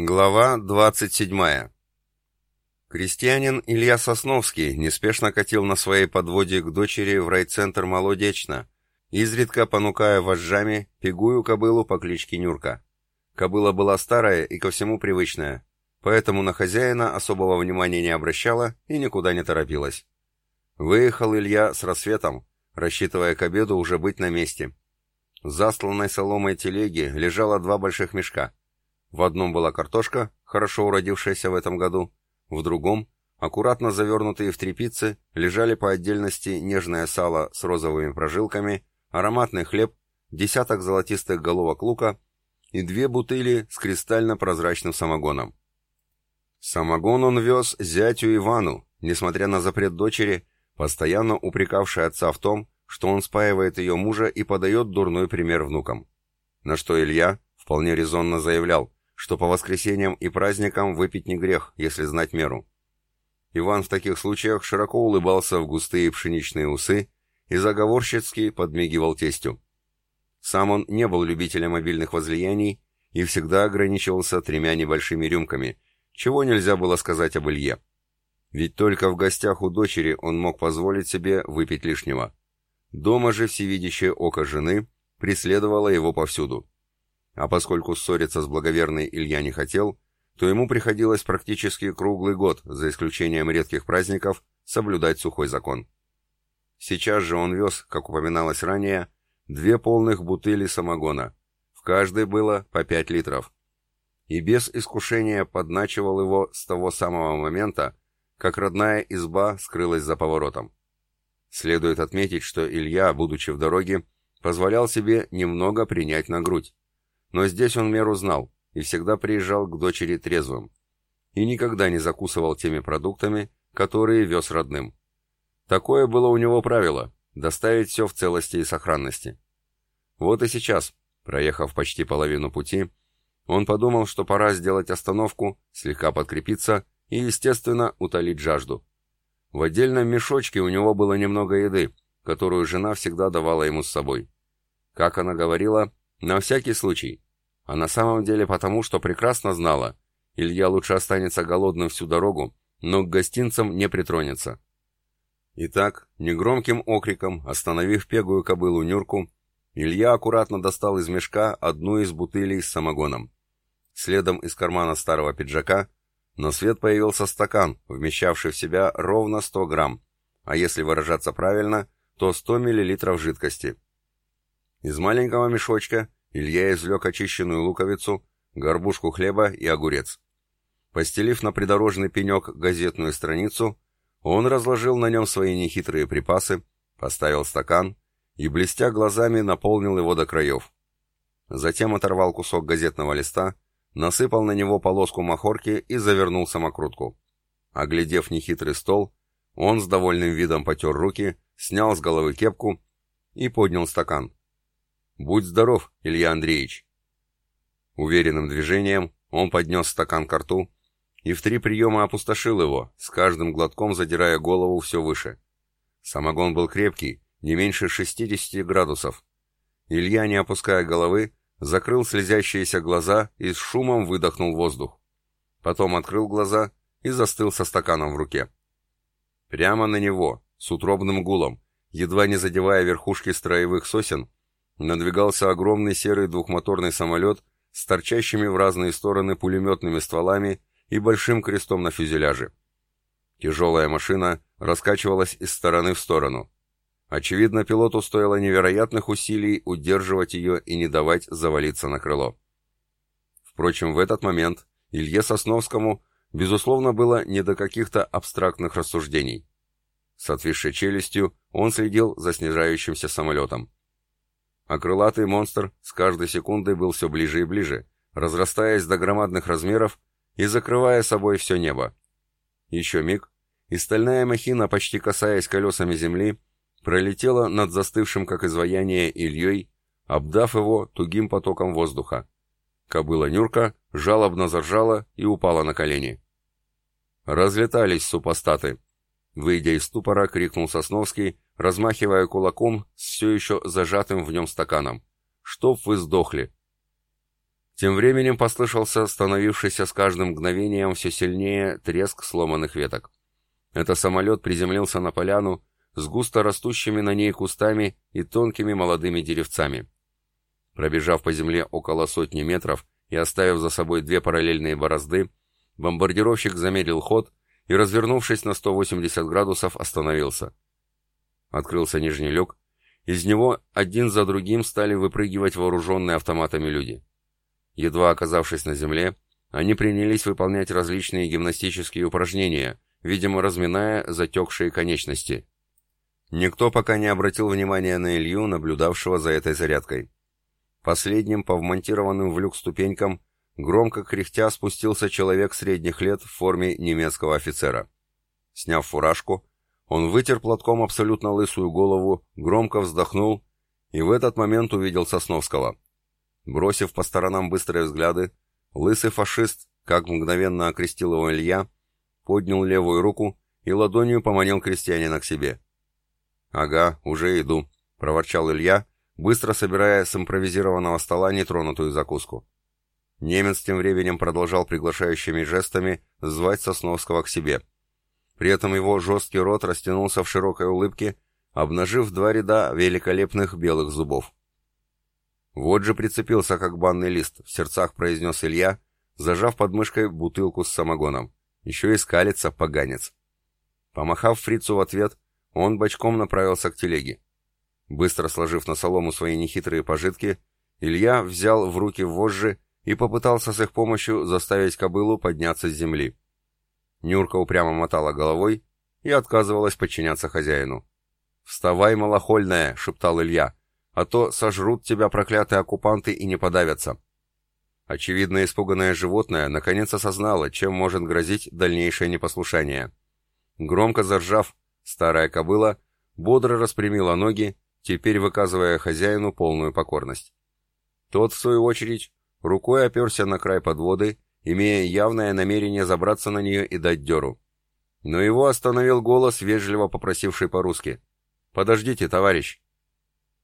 Глава 27. Крестьянин Илья Сосновский неспешно катил на своей подводе к дочери в райцентр Молодечно, изредка понукая вожжами пегую кобылу по кличке Нюрка. Кобыла была старая и ко всему привычная, поэтому на хозяина особого внимания не обращала и никуда не торопилась. Выехал Илья с рассветом, рассчитывая к обеду уже быть на месте. В засланной соломой телеге лежало два больших мешка — в одном была картошка, хорошо уродившаяся в этом году, в другом, аккуратно завернутые в тряпицы, лежали по отдельности нежное сало с розовыми прожилками, ароматный хлеб, десяток золотистых головок лука и две бутыли с кристально-прозрачным самогоном. Самогон он вез зятю Ивану, несмотря на запрет дочери, постоянно упрекавший отца в том, что он спаивает ее мужа и подает дурной пример внукам. На что Илья вполне резонно заявлял, что по воскресеньям и праздникам выпить не грех, если знать меру. Иван в таких случаях широко улыбался в густые пшеничные усы и заговорщицки подмигивал тестю. Сам он не был любителем обильных возлияний и всегда ограничивался тремя небольшими рюмками, чего нельзя было сказать об Илье. Ведь только в гостях у дочери он мог позволить себе выпить лишнего. Дома же всевидящее око жены преследовало его повсюду. А поскольку ссориться с благоверной Илья не хотел, то ему приходилось практически круглый год, за исключением редких праздников, соблюдать сухой закон. Сейчас же он вез, как упоминалось ранее, две полных бутыли самогона. В каждой было по пять литров. И без искушения подначивал его с того самого момента, как родная изба скрылась за поворотом. Следует отметить, что Илья, будучи в дороге, позволял себе немного принять на грудь. Но здесь он меру знал и всегда приезжал к дочери трезвым. И никогда не закусывал теми продуктами, которые вез родным. Такое было у него правило – доставить все в целости и сохранности. Вот и сейчас, проехав почти половину пути, он подумал, что пора сделать остановку, слегка подкрепиться и, естественно, утолить жажду. В отдельном мешочке у него было немного еды, которую жена всегда давала ему с собой. Как она говорила, на всякий случай. А на самом деле потому, что прекрасно знала, Илья лучше останется голодным всю дорогу, но к гостинцам не притронется. Итак, негромким окриком, остановив пегую кобылу Нюрку, Илья аккуратно достал из мешка одну из бутылей с самогоном. Следом из кармана старого пиджака на свет появился стакан, вмещавший в себя ровно 100 грамм, а если выражаться правильно, то 100 миллилитров жидкости. Из маленького мешочка Илья извлек очищенную луковицу, горбушку хлеба и огурец. Постелив на придорожный пенек газетную страницу, он разложил на нем свои нехитрые припасы, поставил стакан и, блестя глазами, наполнил его до краев. Затем оторвал кусок газетного листа, насыпал на него полоску махорки и завернул самокрутку. Оглядев нехитрый стол, он с довольным видом потер руки, снял с головы кепку и поднял стакан. «Будь здоров, Илья Андреевич!» Уверенным движением он поднес стакан к рту и в три приема опустошил его, с каждым глотком задирая голову все выше. Самогон был крепкий, не меньше 60 градусов. Илья, не опуская головы, закрыл слезящиеся глаза и с шумом выдохнул воздух. Потом открыл глаза и застыл со стаканом в руке. Прямо на него, с утробным гулом, едва не задевая верхушки строевых сосен, надвигался огромный серый двухмоторный самолет с торчащими в разные стороны пулеметными стволами и большим крестом на фюзеляже. Тяжелая машина раскачивалась из стороны в сторону. Очевидно, пилоту стоило невероятных усилий удерживать ее и не давать завалиться на крыло. Впрочем, в этот момент Илье Сосновскому, безусловно, было не до каких-то абстрактных рассуждений. С отвисшей челюстью он следил за снижающимся самолетом а крылатый монстр с каждой секундой был все ближе и ближе, разрастаясь до громадных размеров и закрывая собой все небо. Еще миг, и стальная махина, почти касаясь колесами земли, пролетела над застывшим, как изваяние, Ильей, обдав его тугим потоком воздуха. Кобыла Нюрка жалобно заржала и упала на колени. Разлетались супостаты. Выйдя из ступора, крикнул Сосновский, размахивая кулаком с все еще зажатым в нем стаканом. «Чтоб вы сдохли!» Тем временем послышался становившийся с каждым мгновением все сильнее треск сломанных веток. Это самолет приземлился на поляну с густо растущими на ней кустами и тонкими молодыми деревцами. Пробежав по земле около сотни метров и оставив за собой две параллельные борозды, бомбардировщик замедлил ход и, развернувшись на 180 градусов, остановился. Открылся нижний люк, из него один за другим стали выпрыгивать вооруженные автоматами люди. Едва оказавшись на земле, они принялись выполнять различные гимнастические упражнения, видимо, разминая затекшие конечности. Никто пока не обратил внимания на Илью, наблюдавшего за этой зарядкой. Последним, по вмонтированным в люк ступенькам, громко кряхтя спустился человек средних лет в форме немецкого офицера. Сняв фуражку, он вытер платком абсолютно лысую голову, громко вздохнул и в этот момент увидел Сосновского. Бросив по сторонам быстрые взгляды, лысый фашист, как мгновенно окрестил его Илья, поднял левую руку и ладонью поманил крестьянина к себе. «Ага, уже иду», — проворчал Илья, быстро собирая с импровизированного стола нетронутую закуску. Немец тем временем продолжал приглашающими жестами звать Сосновского к себе — при этом его жесткий рот растянулся в широкой улыбке, обнажив два ряда великолепных белых зубов. «Вот же прицепился, как банный лист», — в сердцах произнес Илья, зажав под мышкой бутылку с самогоном. Еще и скалится, поганец. Помахав фрицу в ответ, он бочком направился к телеге. Быстро сложив на солому свои нехитрые пожитки, Илья взял в руки вожжи и попытался с их помощью заставить кобылу подняться с земли. Нюрка упрямо мотала головой и отказывалась подчиняться хозяину. «Вставай, малохольная!» — шептал Илья. «А то сожрут тебя проклятые оккупанты и не подавятся». Очевидно, испуганное животное наконец осознало, чем может грозить дальнейшее непослушание. Громко заржав, старая кобыла бодро распрямила ноги, теперь выказывая хозяину полную покорность. Тот, в свою очередь, рукой оперся на край подводы имея явное намерение забраться на нее и дать дёру. Но его остановил голос, вежливо попросивший по-русски. «Подождите, товарищ!»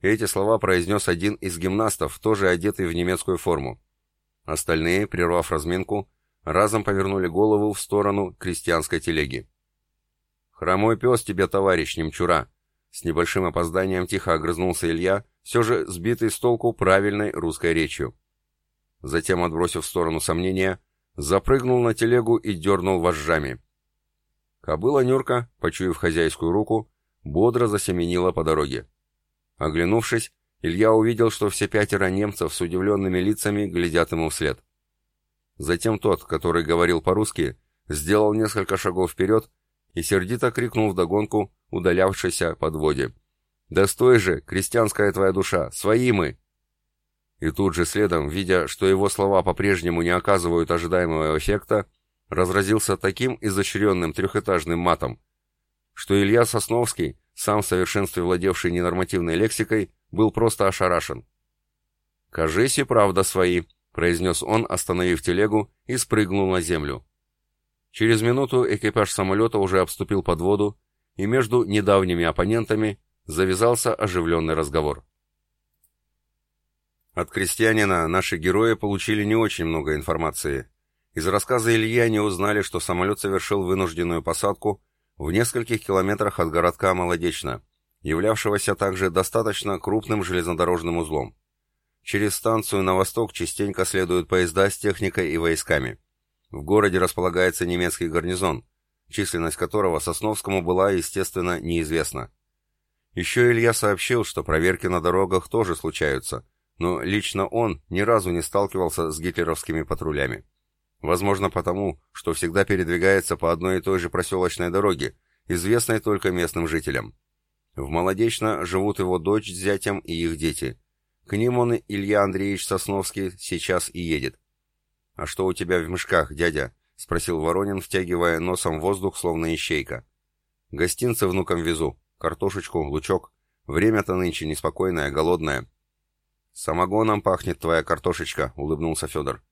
Эти слова произнес один из гимнастов, тоже одетый в немецкую форму. Остальные, прервав разминку, разом повернули голову в сторону крестьянской телеги. «Хромой пес тебе, товарищ немчура!» С небольшим опозданием тихо огрызнулся Илья, все же сбитый с толку правильной русской речью. Затем, отбросив в сторону сомнения, запрыгнул на телегу и дернул вожжами. Кобыла Нюрка, почуяв хозяйскую руку, бодро засеменила по дороге. Оглянувшись, Илья увидел, что все пятеро немцев с удивленными лицами глядят ему вслед. Затем тот, который говорил по-русски, сделал несколько шагов вперед и сердито крикнул вдогонку удалявшейся подводе. «Да стой же, крестьянская твоя душа! Свои мы!» И тут же следом, видя, что его слова по-прежнему не оказывают ожидаемого эффекта, разразился таким изощренным трехэтажным матом, что Илья Сосновский, сам в совершенстве владевший ненормативной лексикой, был просто ошарашен. «Кажись и правда свои», — произнес он, остановив телегу и спрыгнул на землю. Через минуту экипаж самолета уже обступил подводу, и между недавними оппонентами завязался оживленный разговор. От крестьянина наши герои получили не очень много информации. Из рассказа Ильи они узнали, что самолет совершил вынужденную посадку в нескольких километрах от городка Молодечно, являвшегося также достаточно крупным железнодорожным узлом. Через станцию на восток частенько следуют поезда с техникой и войсками. В городе располагается немецкий гарнизон, численность которого Сосновскому была, естественно, неизвестна. Еще Илья сообщил, что проверки на дорогах тоже случаются – но лично он ни разу не сталкивался с гитлеровскими патрулями. Возможно потому, что всегда передвигается по одной и той же проселочной дороге, известной только местным жителям. В Молодечно живут его дочь с зятем и их дети. К ним он, Илья Андреевич Сосновский, сейчас и едет. «А что у тебя в мешках, дядя?» — спросил Воронин, втягивая носом воздух, словно ищейка. «Гостинцы внукам везу. Картошечку, лучок. Время-то нынче неспокойное, голодное. «Самогоном пахнет твоя картошечка», — улыбнулся Федор.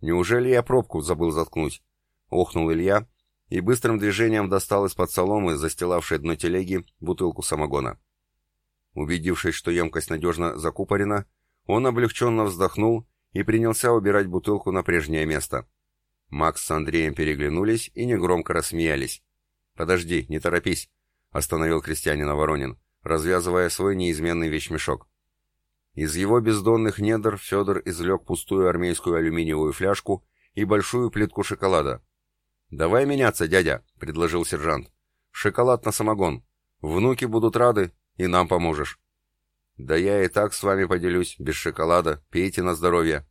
«Неужели я пробку забыл заткнуть?» — охнул Илья и быстрым движением достал из-под соломы, застилавшей дно телеги, бутылку самогона. Убедившись, что емкость надежно закупорена, он облегченно вздохнул и принялся убирать бутылку на прежнее место. Макс с Андреем переглянулись и негромко рассмеялись. «Подожди, не торопись», — остановил крестьянина Воронин, развязывая свой неизменный вещмешок. Из его бездонных недр Федор извлек пустую армейскую алюминиевую фляжку и большую плитку шоколада. «Давай меняться, дядя», — предложил сержант. «Шоколад на самогон. Внуки будут рады, и нам поможешь». «Да я и так с вами поделюсь, без шоколада, пейте на здоровье.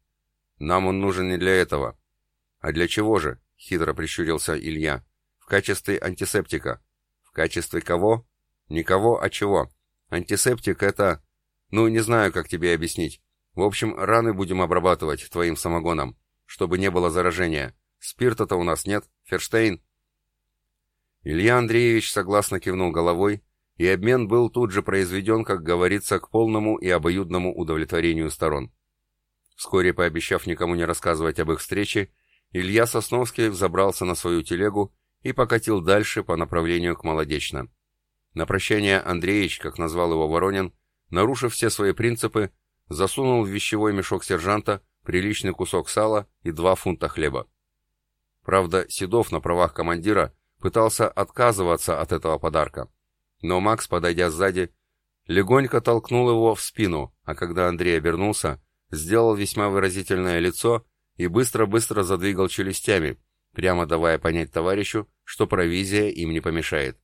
Нам он нужен не для этого». «А для чего же?» — хитро прищурился Илья. «В качестве антисептика». «В качестве кого?» «Никого, а чего? Антисептик — это...» «Ну, не знаю, как тебе объяснить. В общем, раны будем обрабатывать твоим самогоном, чтобы не было заражения. Спирта-то у нас нет. Ферштейн?» Илья Андреевич согласно кивнул головой, и обмен был тут же произведен, как говорится, к полному и обоюдному удовлетворению сторон. Вскоре, пообещав никому не рассказывать об их встрече, Илья Сосновский взобрался на свою телегу и покатил дальше по направлению к Молодечно. На прощание Андреевич, как назвал его Воронин, нарушив все свои принципы, засунул в вещевой мешок сержанта приличный кусок сала и два фунта хлеба. Правда, Седов на правах командира пытался отказываться от этого подарка, но Макс, подойдя сзади, легонько толкнул его в спину, а когда Андрей обернулся, сделал весьма выразительное лицо и быстро-быстро задвигал челюстями, прямо давая понять товарищу, что провизия им не помешает.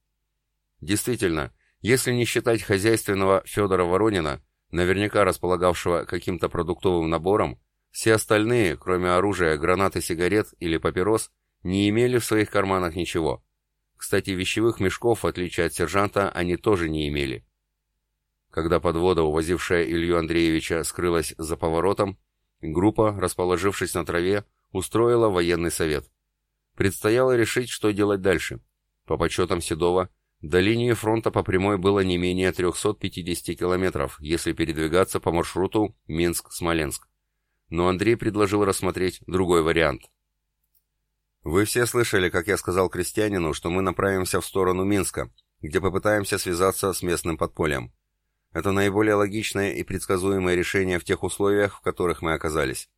Действительно, если не считать хозяйственного Федора Воронина, наверняка располагавшего каким-то продуктовым набором, все остальные, кроме оружия, гранат и сигарет или папирос, не имели в своих карманах ничего. Кстати, вещевых мешков, в отличие от сержанта, они тоже не имели. Когда подвода, увозившая Илью Андреевича, скрылась за поворотом, группа, расположившись на траве, устроила военный совет. Предстояло решить, что делать дальше. По подсчетам Седова, до линии фронта по прямой было не менее 350 километров, если передвигаться по маршруту Минск-Смоленск. Но Андрей предложил рассмотреть другой вариант – вы все слышали, как я сказал крестьянину, что мы направимся в сторону Минска, где попытаемся связаться с местным подпольем. Это наиболее логичное и предсказуемое решение в тех условиях, в которых мы оказались.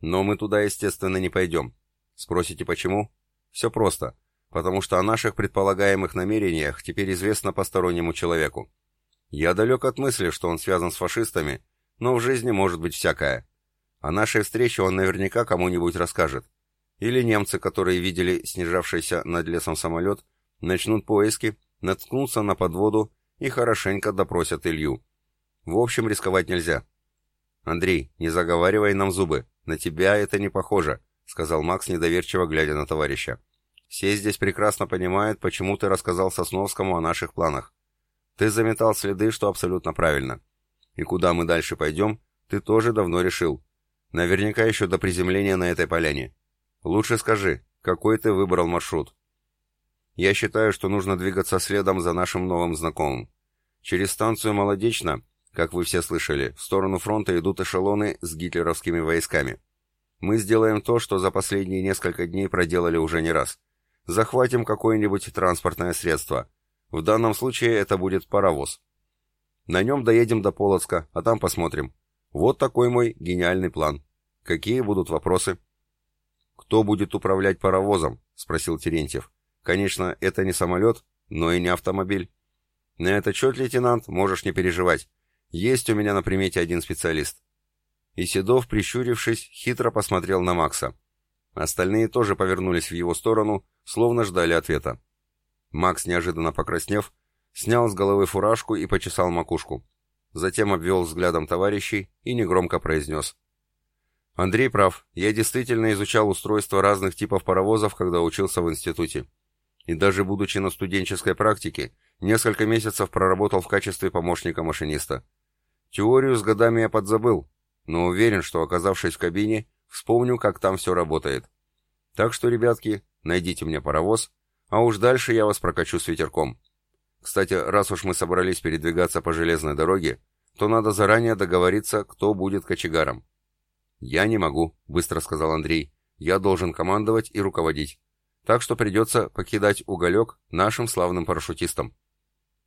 Но мы туда, естественно, не пойдем. Спросите, почему? Все просто. Потому что о наших предполагаемых намерениях теперь известно постороннему человеку. Я далек от мысли, что он связан с фашистами, но в жизни может быть всякое. О нашей встрече он наверняка кому-нибудь расскажет. Или немцы, которые видели снижавшийся над лесом самолет, начнут поиски, наткнутся на подводу и хорошенько допросят Илью. В общем, рисковать нельзя. «Андрей, не заговаривай нам зубы. На тебя это не похоже», — сказал Макс, недоверчиво глядя на товарища. «Все здесь прекрасно понимают, почему ты рассказал Сосновскому о наших планах. Ты заметал следы, что абсолютно правильно. И куда мы дальше пойдем, ты тоже давно решил. Наверняка еще до приземления на этой поляне. Лучше скажи, какой ты выбрал маршрут? Я считаю, что нужно двигаться следом за нашим новым знакомым. Через станцию Молодечно, как вы все слышали, в сторону фронта идут эшелоны с гитлеровскими войсками. Мы сделаем то, что за последние несколько дней проделали уже не раз. Захватим какое-нибудь транспортное средство. В данном случае это будет паровоз. На нем доедем до Полоцка, а там посмотрим. Вот такой мой гениальный план. Какие будут вопросы? «Кто будет управлять паровозом?» — спросил Терентьев. «Конечно, это не самолет, но и не автомобиль». «На этот счет, лейтенант, можешь не переживать. Есть у меня на примете один специалист». И Седов, прищурившись, хитро посмотрел на Макса. Остальные тоже повернулись в его сторону, словно ждали ответа. Макс, неожиданно покраснев, снял с головы фуражку и почесал макушку. Затем обвел взглядом товарищей и негромко произнес. Андрей прав. Я действительно изучал устройство разных типов паровозов, когда учился в институте. И даже будучи на студенческой практике, несколько месяцев проработал в качестве помощника машиниста. Теорию с годами я подзабыл, но уверен, что, оказавшись в кабине, вспомню, как там все работает. Так что, ребятки, найдите мне паровоз, а уж дальше я вас прокачу с ветерком. Кстати, раз уж мы собрались передвигаться по железной дороге, то надо заранее договориться, кто будет кочегаром. «Я не могу», — быстро сказал Андрей. «Я должен командовать и руководить. Так что придется покидать уголек нашим славным парашютистам».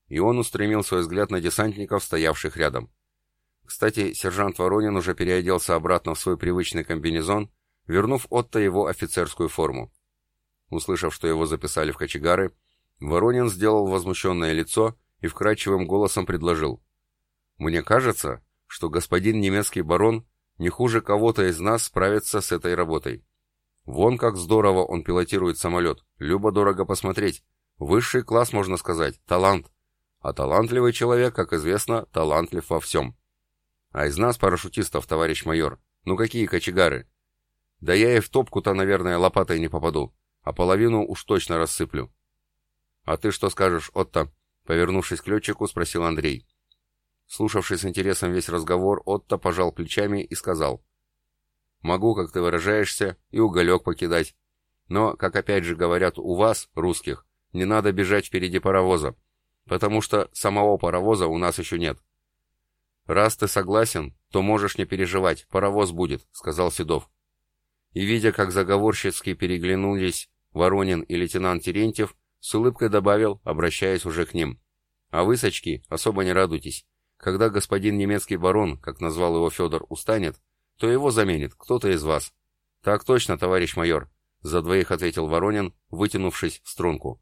И он устремил свой взгляд на десантников, стоявших рядом. Кстати, сержант Воронин уже переоделся обратно в свой привычный комбинезон, вернув Отто его офицерскую форму. Услышав, что его записали в кочегары, Воронин сделал возмущенное лицо и вкрадчивым голосом предложил. «Мне кажется, что господин немецкий барон не хуже кого-то из нас справится с этой работой. Вон как здорово он пилотирует самолет, любо-дорого посмотреть. Высший класс, можно сказать, талант. А талантливый человек, как известно, талантлив во всем. А из нас, парашютистов, товарищ майор, ну какие кочегары? Да я и в топку-то, наверное, лопатой не попаду, а половину уж точно рассыплю. А ты что скажешь, Отто? Повернувшись к летчику, спросил Андрей. Слушавший с интересом весь разговор, Отто пожал плечами и сказал. «Могу, как ты выражаешься, и уголек покидать. Но, как опять же говорят у вас, русских, не надо бежать впереди паровоза, потому что самого паровоза у нас еще нет. «Раз ты согласен, то можешь не переживать, паровоз будет», — сказал Седов. И, видя, как заговорщицки переглянулись Воронин и лейтенант Терентьев, с улыбкой добавил, обращаясь уже к ним. «А вы, сачки, особо не радуйтесь. Когда господин немецкий барон, как назвал его Федор, устанет, то его заменит кто-то из вас». «Так точно, товарищ майор», — за двоих ответил Воронин, вытянувшись в струнку.